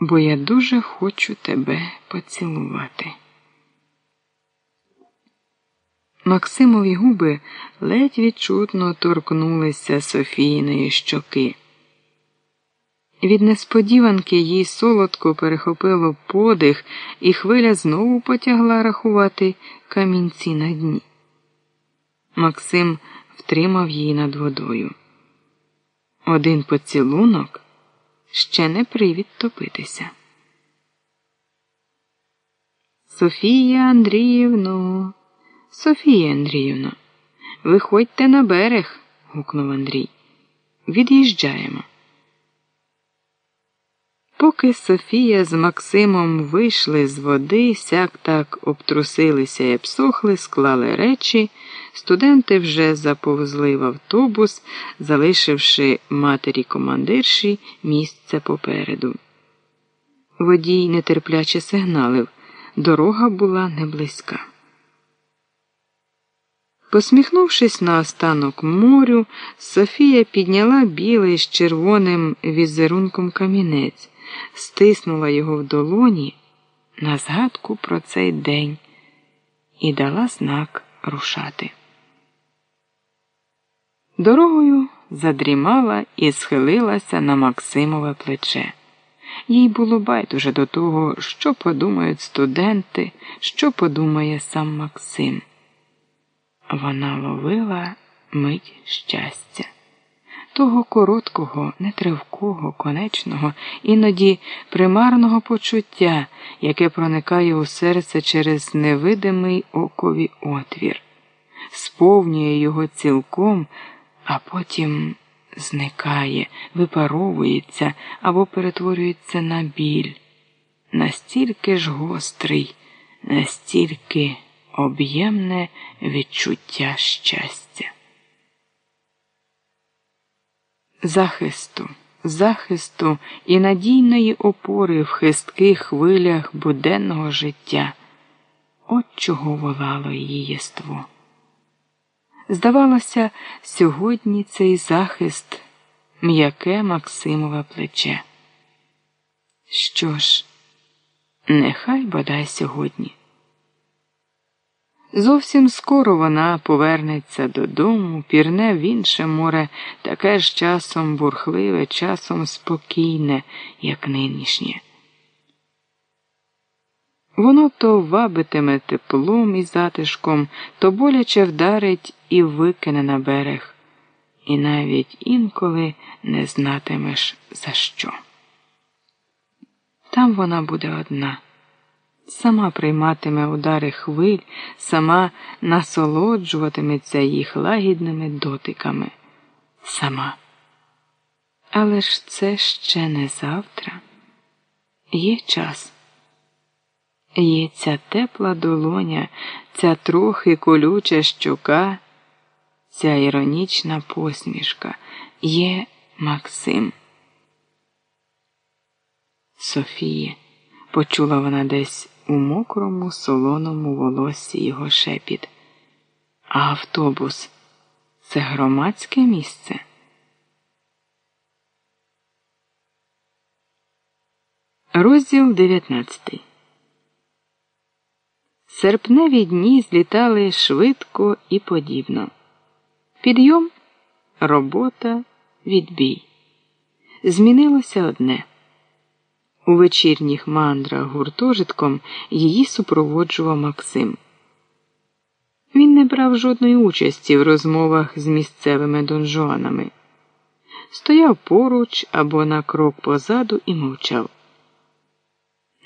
бо я дуже хочу тебе поцілувати. Максимові губи ледь відчутно торкнулися Софійної щоки. Від несподіванки їй солодко перехопило подих, і хвиля знову потягла рахувати камінці на дні. Максим втримав її над водою. Один поцілунок ще не привід топитися. Софія Андріївно, Софія Андріївно, виходьте на берег, гукнув Андрій. Від'їжджаємо. Поки Софія з Максимом вийшли з води, сяк так обтрусилися і обсохли, склали речі, студенти вже заповзли в автобус, залишивши матері командирші місце попереду. Водій нетерпляче сигналив. Дорога була не близька. Посміхнувшись на останок морю, Софія підняла білий з червоним візерунком камінець стиснула його в долоні на згадку про цей день і дала знак рушати. Дорогою задрімала і схилилася на Максимове плече. Їй було байдуже до того, що подумають студенти, що подумає сам Максим. Вона ловила мить щастя того короткого, нетривкого, конечного, іноді примарного почуття, яке проникає у серце через невидимий окові отвір, сповнює його цілком, а потім зникає, випаровується або перетворюється на біль, настільки ж гострий, настільки об'ємне відчуття щастя захисту, захисту і надійної опори в хистких хвилях буденного життя. От чого волало її єство. Здавалося, сьогодні цей захист м'яке Максимове плече. Що ж, нехай бодай сьогодні. Зовсім скоро вона повернеться додому, пірне в інше море, таке ж часом бурхливе, часом спокійне, як нинішнє. Воно то вабитиме теплом і затишком, то боляче вдарить і викине на берег, і навіть інколи не знатимеш за що. Там вона буде одна сама прийматиме удари хвиль, сама насолоджуватиметься їх лагідними дотиками. Сама. Але ж це ще не завтра. Є час. Є ця тепла долоня, ця трохи колюча щока, ця іронічна посмішка. Є Максим. Софія, почула вона десь у мокрому солоному волоссі його шепіт. А автобус це громадське місце. Розділ 19 Серпневі дні злітали швидко і подібно. Підйом, робота, відбій. Змінилося одне. У вечірніх мандрах гуртожитком її супроводжував Максим. Він не брав жодної участі в розмовах з місцевими донжуанами. Стояв поруч або на крок позаду і мовчав.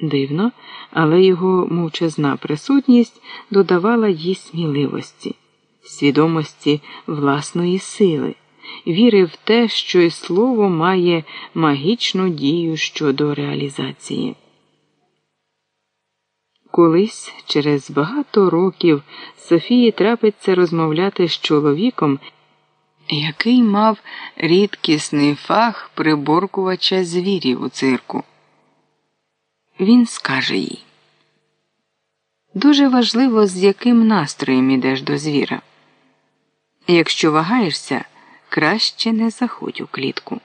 Дивно, але його мовчазна присутність додавала їй сміливості, свідомості власної сили вірив в те, що і слово має магічну дію щодо реалізації. Колись через багато років Софії трапиться розмовляти з чоловіком, який мав рідкісний фах приборкувача звірів у цирку. Він скаже їй. Дуже важливо, з яким настроєм ідеш до звіра. Якщо вагаєшся, краще не заходь у клітку.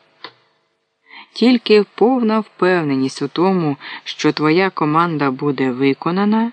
Тільки повна впевненість у тому, що твоя команда буде виконана.